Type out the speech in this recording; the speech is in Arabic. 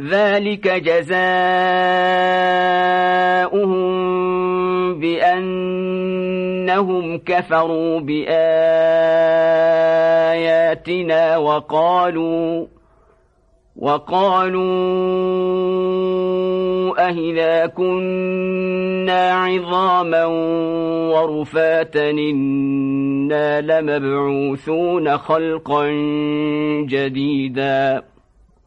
ذلك جزاؤهم بأنهم كفروا بآياتنا وقالوا وقالوا أهلا كنا عظاما ورفاتا إنا لمبعوثون خلقا جديدا.